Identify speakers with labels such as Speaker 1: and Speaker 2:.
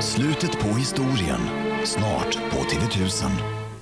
Speaker 1: Slutet på historien. Snart på TV1000.